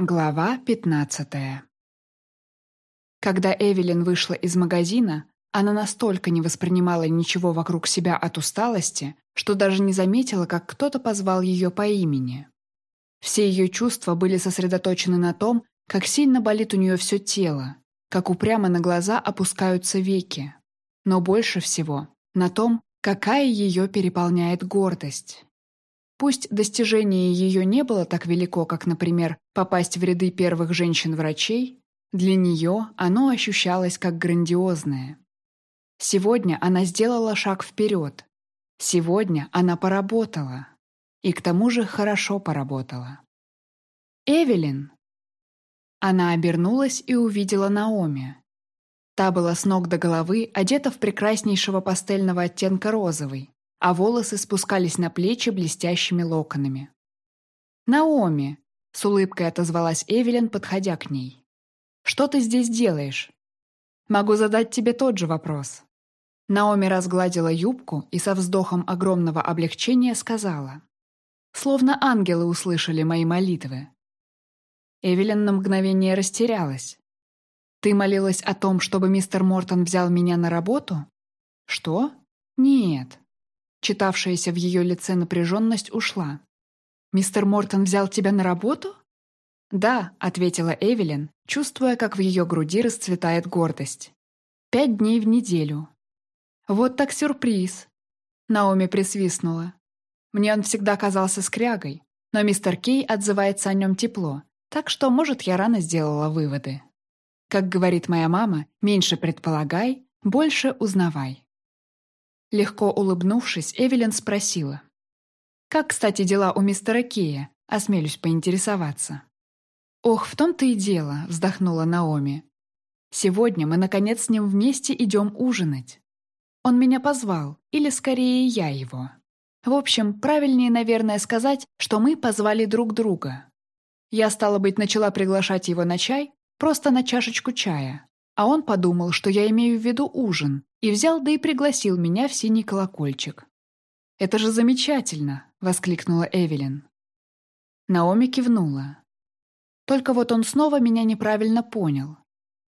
Глава 15 Когда Эвелин вышла из магазина, она настолько не воспринимала ничего вокруг себя от усталости, что даже не заметила, как кто-то позвал ее по имени. Все ее чувства были сосредоточены на том, как сильно болит у нее все тело, как упрямо на глаза опускаются веки, но больше всего на том, какая ее переполняет гордость. Пусть достижение ее не было так велико, как, например, попасть в ряды первых женщин-врачей, для нее оно ощущалось как грандиозное. Сегодня она сделала шаг вперед. Сегодня она поработала. И к тому же хорошо поработала. «Эвелин!» Она обернулась и увидела Наоми. Та была с ног до головы одета в прекраснейшего пастельного оттенка розовый, а волосы спускались на плечи блестящими локонами. «Наоми!» — с улыбкой отозвалась Эвелин, подходя к ней. «Что ты здесь делаешь?» «Могу задать тебе тот же вопрос». Наоми разгладила юбку и со вздохом огромного облегчения сказала. «Словно ангелы услышали мои молитвы». Эвелин на мгновение растерялась. «Ты молилась о том, чтобы мистер Мортон взял меня на работу?» «Что?» «Нет, Читавшаяся в ее лице напряженность ушла. «Мистер Мортон взял тебя на работу?» «Да», — ответила Эвелин, чувствуя, как в ее груди расцветает гордость. «Пять дней в неделю». «Вот так сюрприз!» Наоми присвистнула. «Мне он всегда казался скрягой, но мистер Кей отзывается о нем тепло, так что, может, я рано сделала выводы. Как говорит моя мама, меньше предполагай, больше узнавай». Легко улыбнувшись, Эвелин спросила. «Как, кстати, дела у мистера Кея? Осмелюсь поинтересоваться». «Ох, в том-то и дело», — вздохнула Наоми. «Сегодня мы, наконец, с ним вместе идем ужинать. Он меня позвал, или скорее я его. В общем, правильнее, наверное, сказать, что мы позвали друг друга. Я, стало быть, начала приглашать его на чай, просто на чашечку чая. А он подумал, что я имею в виду ужин, и взял да и пригласил меня в синий колокольчик. «Это же замечательно!» — воскликнула Эвелин. Наоми кивнула. Только вот он снова меня неправильно понял.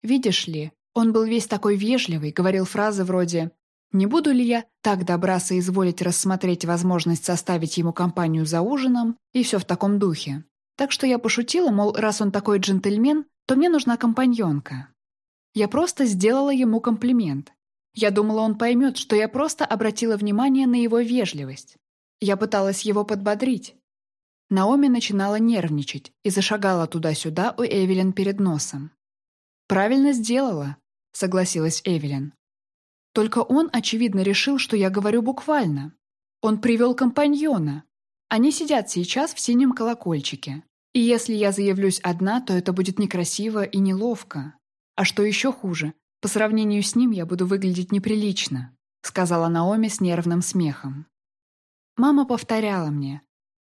Видишь ли, он был весь такой вежливый, говорил фразы вроде «Не буду ли я так добра соизволить рассмотреть возможность составить ему компанию за ужином?» и все в таком духе. Так что я пошутила, мол, раз он такой джентльмен, то мне нужна компаньонка. Я просто сделала ему комплимент. Я думала, он поймет, что я просто обратила внимание на его вежливость. Я пыталась его подбодрить. Наоми начинала нервничать и зашагала туда-сюда у Эвелин перед носом. «Правильно сделала», — согласилась Эвелин. «Только он, очевидно, решил, что я говорю буквально. Он привел компаньона. Они сидят сейчас в синем колокольчике. И если я заявлюсь одна, то это будет некрасиво и неловко. А что еще хуже, по сравнению с ним я буду выглядеть неприлично», сказала Наоми с нервным смехом. Мама повторяла мне,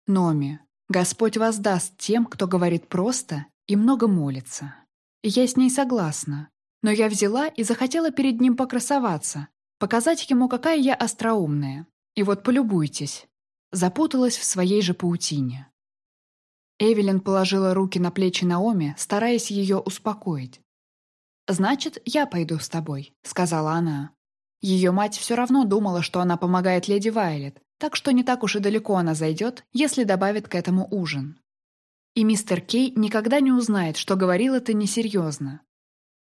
«Номи, Господь воздаст тем, кто говорит просто и много молится». И я с ней согласна, но я взяла и захотела перед ним покрасоваться, показать ему, какая я остроумная. И вот полюбуйтесь. Запуталась в своей же паутине. Эвелин положила руки на плечи Наоми, стараясь ее успокоить. «Значит, я пойду с тобой», — сказала она. Ее мать все равно думала, что она помогает леди Вайлет, так что не так уж и далеко она зайдет, если добавит к этому ужин. И мистер Кей никогда не узнает, что говорил ты несерьезно.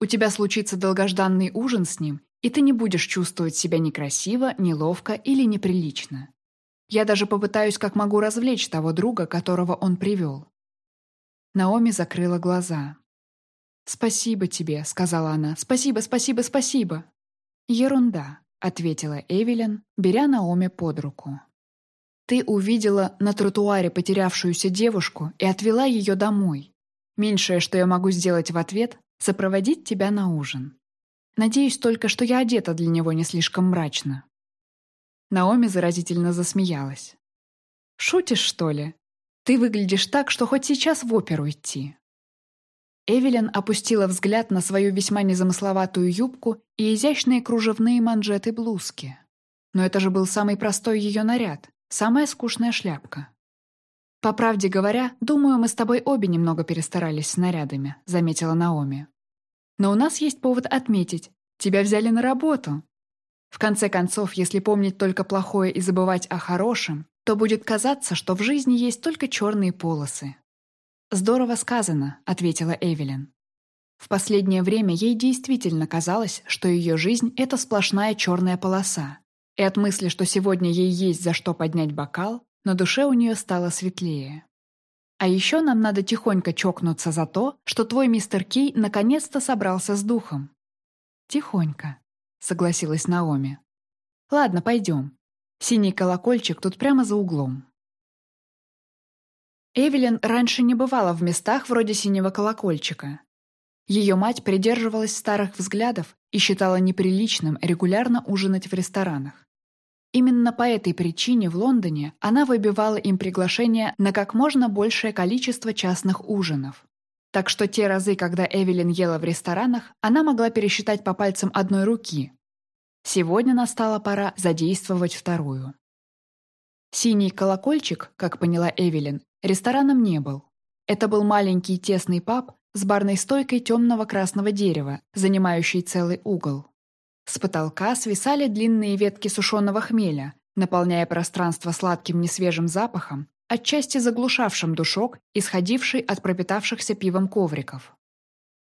У тебя случится долгожданный ужин с ним, и ты не будешь чувствовать себя некрасиво, неловко или неприлично. Я даже попытаюсь как могу развлечь того друга, которого он привел. Наоми закрыла глаза. «Спасибо тебе», — сказала она. «Спасибо, спасибо, спасибо». «Ерунда», — ответила Эвелин, беря Наоми под руку. «Ты увидела на тротуаре потерявшуюся девушку и отвела ее домой. Меньшее, что я могу сделать в ответ, сопроводить тебя на ужин. Надеюсь только, что я одета для него не слишком мрачно». Наоми заразительно засмеялась. «Шутишь, что ли? Ты выглядишь так, что хоть сейчас в оперу идти». Эвелин опустила взгляд на свою весьма незамысловатую юбку и изящные кружевные манжеты блузки. Но это же был самый простой ее наряд, самая скучная шляпка. «По правде говоря, думаю, мы с тобой обе немного перестарались с нарядами», — заметила Наоми. «Но у нас есть повод отметить. Тебя взяли на работу». В конце концов, если помнить только плохое и забывать о хорошем, то будет казаться, что в жизни есть только черные полосы. «Здорово сказано», — ответила Эвелин. В последнее время ей действительно казалось, что ее жизнь — это сплошная черная полоса. И от мысли, что сегодня ей есть за что поднять бокал, на душе у нее стало светлее. А еще нам надо тихонько чокнуться за то, что твой мистер Кей наконец-то собрался с духом. Тихонько, согласилась Наоми. Ладно, пойдем. Синий колокольчик тут прямо за углом. Эвелин раньше не бывала в местах вроде синего колокольчика. Ее мать придерживалась старых взглядов и считала неприличным регулярно ужинать в ресторанах. Именно по этой причине в Лондоне она выбивала им приглашение на как можно большее количество частных ужинов. Так что те разы, когда Эвелин ела в ресторанах, она могла пересчитать по пальцам одной руки. Сегодня настала пора задействовать вторую. Синий колокольчик, как поняла Эвелин, рестораном не был. Это был маленький тесный паб с барной стойкой темного красного дерева, занимающий целый угол. С потолка свисали длинные ветки сушеного хмеля, наполняя пространство сладким несвежим запахом, отчасти заглушавшим душок, исходивший от пропитавшихся пивом ковриков.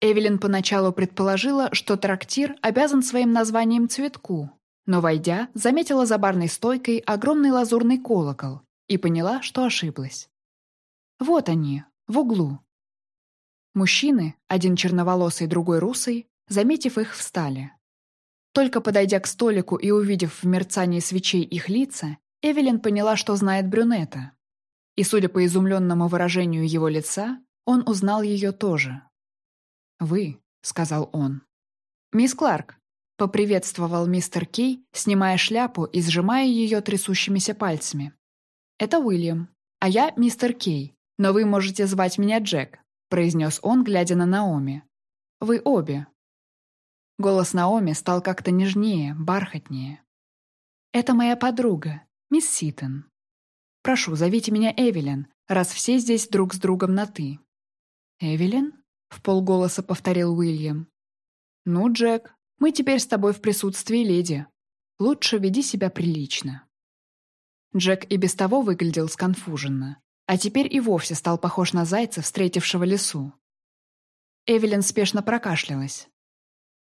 Эвелин поначалу предположила, что трактир обязан своим названием цветку, но, войдя, заметила за барной стойкой огромный лазурный колокол и поняла, что ошиблась. Вот они, в углу. Мужчины, один черноволосый, другой русый, заметив их, встали. Только подойдя к столику и увидев в мерцании свечей их лица, Эвелин поняла, что знает брюнета. И, судя по изумленному выражению его лица, он узнал ее тоже. «Вы», — сказал он. «Мисс Кларк», — поприветствовал мистер Кей, снимая шляпу и сжимая ее трясущимися пальцами. «Это Уильям, а я мистер Кей, но вы можете звать меня Джек», — произнес он, глядя на Наоми. «Вы обе, Голос Наоми стал как-то нежнее, бархатнее. «Это моя подруга, мисс Ситон. Прошу, зовите меня Эвелин, раз все здесь друг с другом на «ты». «Эвелин?» — в полголоса повторил Уильям. «Ну, Джек, мы теперь с тобой в присутствии леди. Лучше веди себя прилично». Джек и без того выглядел сконфуженно, а теперь и вовсе стал похож на зайца, встретившего лесу. Эвелин спешно прокашлялась.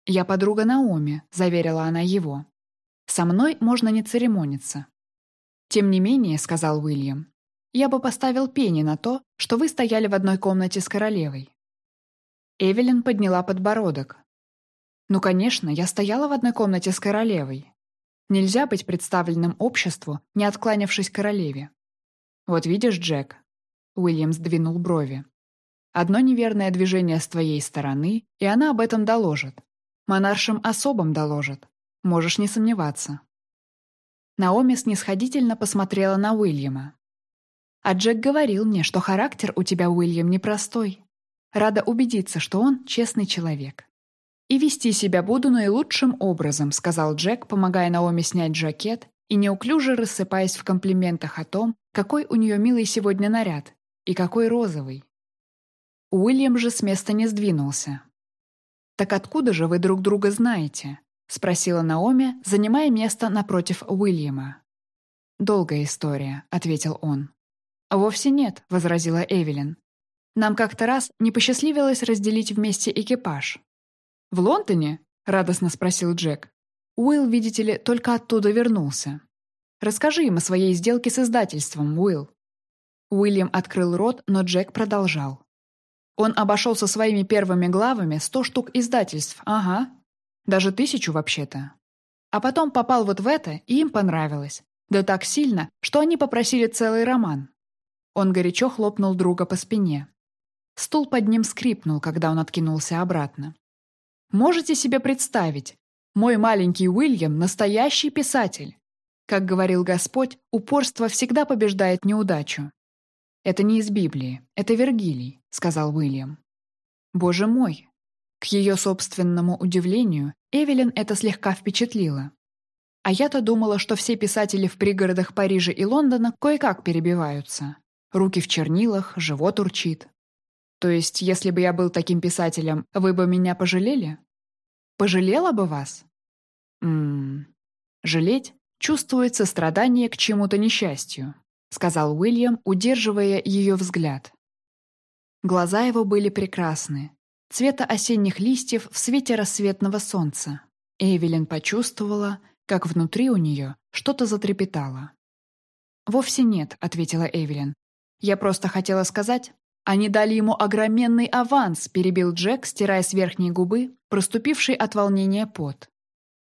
«Я подруга Наоми», — заверила она его. «Со мной можно не церемониться». «Тем не менее», — сказал Уильям, «я бы поставил пени на то, что вы стояли в одной комнате с королевой». Эвелин подняла подбородок. «Ну, конечно, я стояла в одной комнате с королевой. Нельзя быть представленным обществу, не откланявшись королеве». «Вот видишь, Джек», — Уильям сдвинул брови, «одно неверное движение с твоей стороны, и она об этом доложит. Монаршим особам доложат. Можешь не сомневаться». Наоми снисходительно посмотрела на Уильяма. «А Джек говорил мне, что характер у тебя, Уильям, непростой. Рада убедиться, что он честный человек». «И вести себя буду наилучшим образом», — сказал Джек, помогая Наоми снять жакет и неуклюже рассыпаясь в комплиментах о том, какой у нее милый сегодня наряд и какой розовый. Уильям же с места не сдвинулся. «Так откуда же вы друг друга знаете?» — спросила Наоми, занимая место напротив Уильяма. «Долгая история», — ответил он. «Вовсе нет», — возразила Эвелин. «Нам как-то раз не посчастливилось разделить вместе экипаж». «В Лондоне?» — радостно спросил Джек. Уилл, видите ли, только оттуда вернулся. Расскажи им о своей сделке с издательством, Уилл». Уильям открыл рот, но Джек продолжал. Он обошел со своими первыми главами сто штук издательств, ага. Даже тысячу вообще-то. А потом попал вот в это, и им понравилось. Да так сильно, что они попросили целый роман. Он горячо хлопнул друга по спине. Стул под ним скрипнул, когда он откинулся обратно. Можете себе представить, мой маленький Уильям — настоящий писатель. Как говорил Господь, упорство всегда побеждает неудачу. «Это не из Библии, это Вергилий», — сказал Уильям. «Боже мой!» К ее собственному удивлению, Эвелин это слегка впечатлило. А я-то думала, что все писатели в пригородах Парижа и Лондона кое-как перебиваются. Руки в чернилах, живот урчит. То есть, если бы я был таким писателем, вы бы меня пожалели? Пожалела бы вас? Ммм... Жалеть чувствует сострадание к чему-то несчастью, сказал Уильям, удерживая ее взгляд. Глаза его были прекрасны, цвета осенних листьев в свете рассветного солнца. Эвелин почувствовала, как внутри у нее что-то затрепетало. «Вовсе нет», — ответила Эвелин. «Я просто хотела сказать...» «Они дали ему огроменный аванс», — перебил Джек, стирая с верхней губы, проступивший от волнения пот.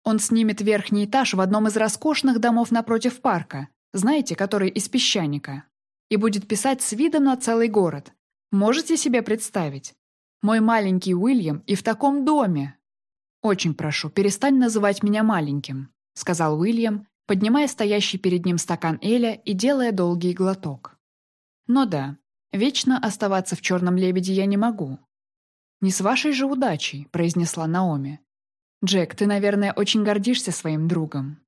«Он снимет верхний этаж в одном из роскошных домов напротив парка, знаете, который из песчаника, и будет писать с видом на целый город. Можете себе представить? Мой маленький Уильям и в таком доме!» «Очень прошу, перестань называть меня маленьким», — сказал Уильям, поднимая стоящий перед ним стакан Эля и делая долгий глоток. «Но да, вечно оставаться в черном лебеде я не могу». «Не с вашей же удачей», — произнесла Наоми. «Джек, ты, наверное, очень гордишься своим другом».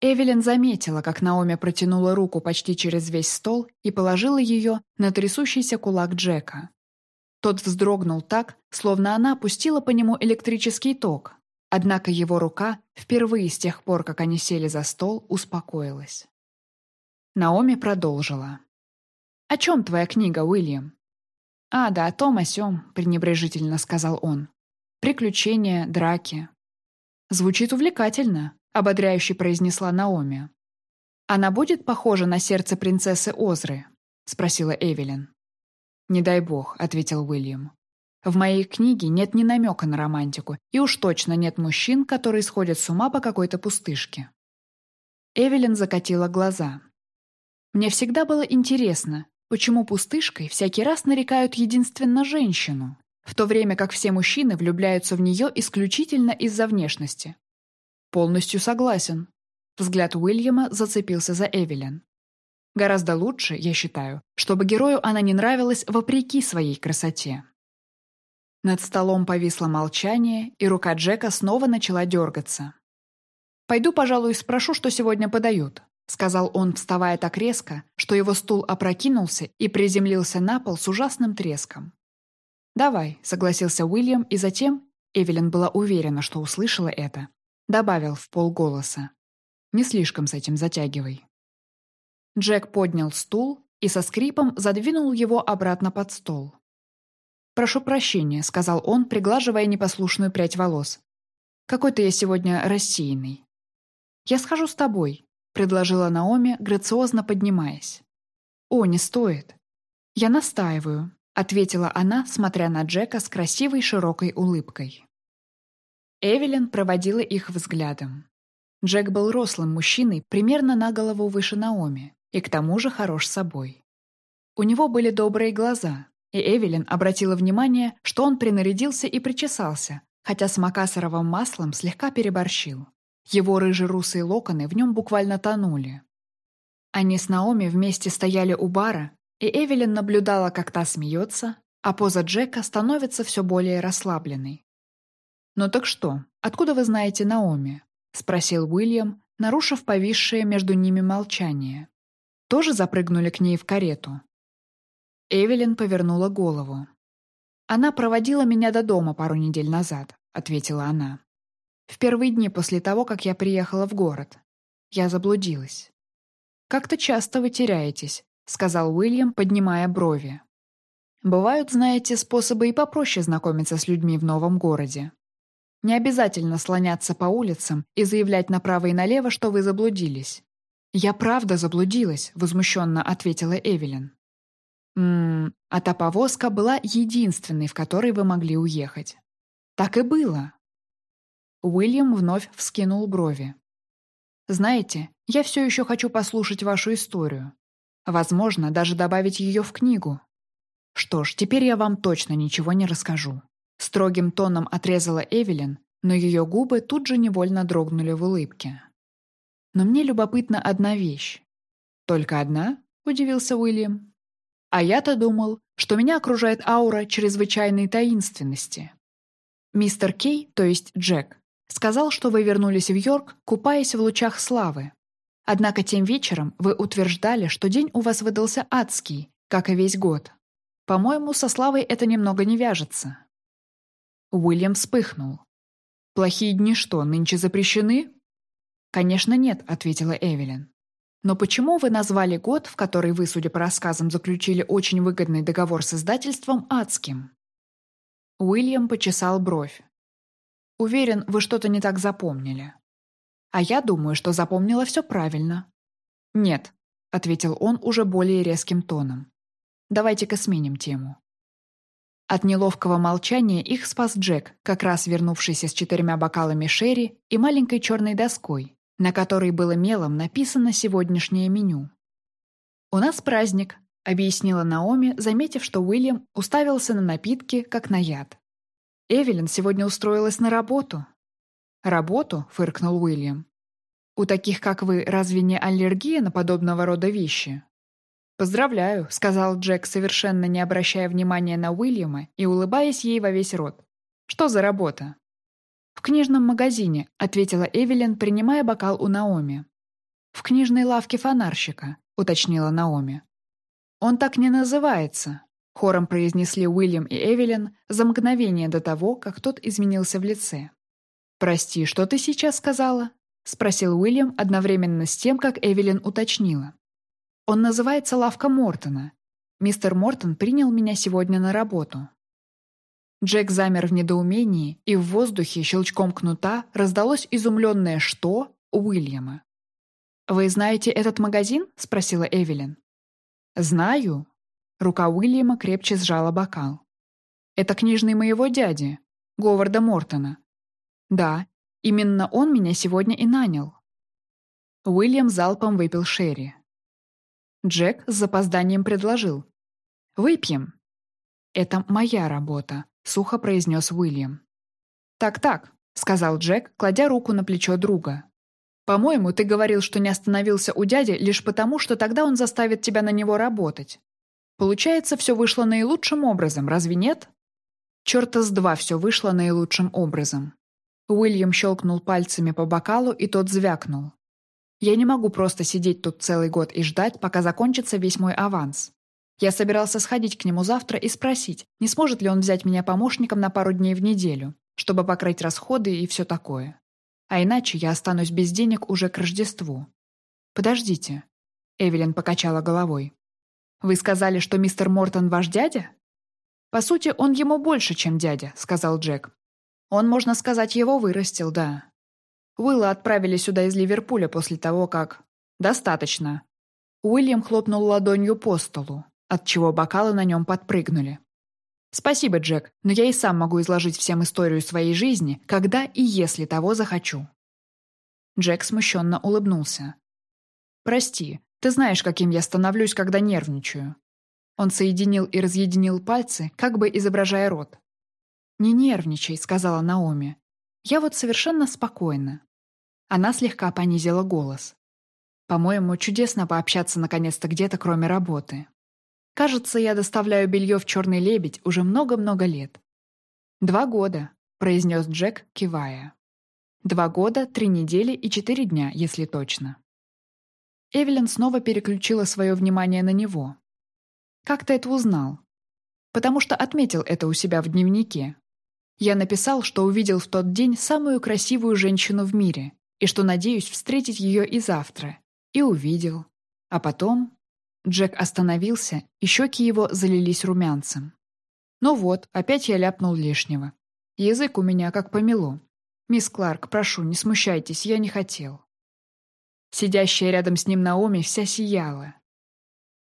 Эвелин заметила, как Наоми протянула руку почти через весь стол и положила ее на трясущийся кулак Джека. Тот вздрогнул так, словно она пустила по нему электрический ток, Однако его рука, впервые с тех пор, как они сели за стол, успокоилась. Наоми продолжила. «О чем твоя книга, Уильям?» «А, да, о том, о сём», — пренебрежительно сказал он. «Приключения, драки». «Звучит увлекательно», — ободряюще произнесла Наоми. «Она будет похожа на сердце принцессы Озры?» — спросила Эвелин. «Не дай бог», — ответил Уильям. В моей книге нет ни намека на романтику, и уж точно нет мужчин, которые сходят с ума по какой-то пустышке. Эвелин закатила глаза. Мне всегда было интересно, почему пустышкой всякий раз нарекают единственно женщину, в то время как все мужчины влюбляются в нее исключительно из-за внешности. Полностью согласен. Взгляд Уильяма зацепился за Эвелин. Гораздо лучше, я считаю, чтобы герою она не нравилась вопреки своей красоте. Над столом повисло молчание, и рука Джека снова начала дергаться. «Пойду, пожалуй, спрошу, что сегодня подают», — сказал он, вставая так резко, что его стул опрокинулся и приземлился на пол с ужасным треском. «Давай», — согласился Уильям, и затем, Эвелин была уверена, что услышала это, добавил в полголоса. «Не слишком с этим затягивай». Джек поднял стул и со скрипом задвинул его обратно под стол. «Прошу прощения», — сказал он, приглаживая непослушную прядь волос. «Какой-то я сегодня рассеянный». «Я схожу с тобой», — предложила Наоми, грациозно поднимаясь. «О, не стоит». «Я настаиваю», — ответила она, смотря на Джека с красивой широкой улыбкой. Эвелин проводила их взглядом. Джек был рослым мужчиной, примерно на голову выше Наоми, и к тому же хорош собой. У него были добрые глаза, и Эвелин обратила внимание, что он принарядился и причесался, хотя с макасаровым маслом слегка переборщил. Его рыжие-русые локоны в нем буквально тонули. Они с Наоми вместе стояли у бара, и Эвелин наблюдала, как та смеется, а поза Джека становится все более расслабленной. «Ну так что, откуда вы знаете Наоми?» — спросил Уильям, нарушив повисшее между ними молчание. «Тоже запрыгнули к ней в карету?» Эвелин повернула голову. «Она проводила меня до дома пару недель назад», — ответила она. «В первые дни после того, как я приехала в город. Я заблудилась». «Как-то часто вы теряетесь», — сказал Уильям, поднимая брови. «Бывают, знаете, способы и попроще знакомиться с людьми в новом городе. Не обязательно слоняться по улицам и заявлять направо и налево, что вы заблудились». «Я правда заблудилась», — возмущенно ответила Эвелин. Ммм, а та повозка была единственной, в которой вы могли уехать. Так и было. Уильям вновь вскинул брови. Знаете, я все еще хочу послушать вашу историю. Возможно, даже добавить ее в книгу. Что ж, теперь я вам точно ничего не расскажу. Строгим тоном отрезала Эвелин, но ее губы тут же невольно дрогнули в улыбке. Но мне любопытна одна вещь. «Только одна?» – удивился Уильям. А я-то думал, что меня окружает аура чрезвычайной таинственности. Мистер Кей, то есть Джек, сказал, что вы вернулись в Йорк, купаясь в лучах славы. Однако тем вечером вы утверждали, что день у вас выдался адский, как и весь год. По-моему, со Славой это немного не вяжется». Уильям вспыхнул. «Плохие дни что, нынче запрещены?» «Конечно нет», — ответила Эвелин. «Но почему вы назвали год, в который вы, судя по рассказам, заключили очень выгодный договор с издательством, адским?» Уильям почесал бровь. «Уверен, вы что-то не так запомнили». «А я думаю, что запомнила все правильно». «Нет», — ответил он уже более резким тоном. «Давайте-ка сменим тему». От неловкого молчания их спас Джек, как раз вернувшийся с четырьмя бокалами шерри и маленькой черной доской, на которой было мелом написано сегодняшнее меню. «У нас праздник», — объяснила Наоми, заметив, что Уильям уставился на напитки, как на яд. «Эвелин сегодня устроилась на работу». «Работу?» — фыркнул Уильям. «У таких, как вы, разве не аллергия на подобного рода вещи?» «Поздравляю», — сказал Джек, совершенно не обращая внимания на Уильяма и улыбаясь ей во весь рот. «Что за работа?» «В книжном магазине», — ответила Эвелин, принимая бокал у Наоми. «В книжной лавке фонарщика», — уточнила Наоми. «Он так не называется», — хором произнесли Уильям и Эвелин за мгновение до того, как тот изменился в лице. «Прости, что ты сейчас сказала?» — спросил Уильям одновременно с тем, как Эвелин уточнила. Он называется «Лавка Мортона». Мистер Мортон принял меня сегодня на работу. Джек замер в недоумении, и в воздухе щелчком кнута раздалось изумленное «что» Уильяма. «Вы знаете этот магазин?» — спросила Эвелин. «Знаю». Рука Уильяма крепче сжала бокал. «Это книжный моего дяди, Говарда Мортона». «Да, именно он меня сегодня и нанял». Уильям залпом выпил Шерри. Джек с запозданием предложил. «Выпьем». «Это моя работа», — сухо произнес Уильям. «Так-так», — сказал Джек, кладя руку на плечо друга. «По-моему, ты говорил, что не остановился у дяди лишь потому, что тогда он заставит тебя на него работать. Получается, все вышло наилучшим образом, разве нет?» Черта с два все вышло наилучшим образом. Уильям щелкнул пальцами по бокалу, и тот звякнул. Я не могу просто сидеть тут целый год и ждать, пока закончится весь мой аванс. Я собирался сходить к нему завтра и спросить, не сможет ли он взять меня помощником на пару дней в неделю, чтобы покрыть расходы и все такое. А иначе я останусь без денег уже к Рождеству. Подождите. Эвелин покачала головой. Вы сказали, что мистер Мортон ваш дядя? По сути, он ему больше, чем дядя, сказал Джек. Он, можно сказать, его вырастил, да. Уилла отправили сюда из Ливерпуля после того, как... Достаточно. Уильям хлопнул ладонью по столу, отчего бокалы на нем подпрыгнули. «Спасибо, Джек, но я и сам могу изложить всем историю своей жизни, когда и если того захочу». Джек смущенно улыбнулся. «Прости, ты знаешь, каким я становлюсь, когда нервничаю». Он соединил и разъединил пальцы, как бы изображая рот. «Не нервничай», — сказала Наоми. «Я вот совершенно спокойна. Она слегка понизила голос. «По-моему, чудесно пообщаться наконец-то где-то, кроме работы. Кажется, я доставляю белье в «Черный лебедь» уже много-много лет». «Два года», — произнес Джек, кивая. «Два года, три недели и четыре дня, если точно». Эвелин снова переключила свое внимание на него. «Как ты это узнал?» «Потому что отметил это у себя в дневнике. Я написал, что увидел в тот день самую красивую женщину в мире, и что надеюсь встретить ее и завтра. И увидел. А потом... Джек остановился, и щеки его залились румянцем. Ну вот, опять я ляпнул лишнего. Язык у меня как помело. «Мисс Кларк, прошу, не смущайтесь, я не хотел». Сидящая рядом с ним Наоми вся сияла.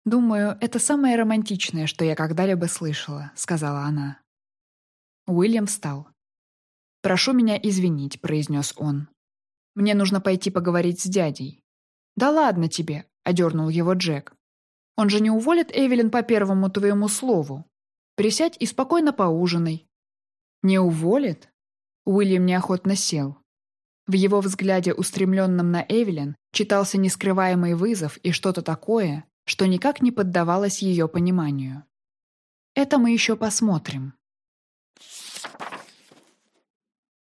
«Думаю, это самое романтичное, что я когда-либо слышала», — сказала она. Уильям встал. «Прошу меня извинить», — произнес он. Мне нужно пойти поговорить с дядей». «Да ладно тебе», — одернул его Джек. «Он же не уволит Эвелин по первому твоему слову. Присядь и спокойно поужинай». «Не уволит?» Уильям неохотно сел. В его взгляде, устремленном на Эвелин, читался нескрываемый вызов и что-то такое, что никак не поддавалось ее пониманию. «Это мы еще посмотрим».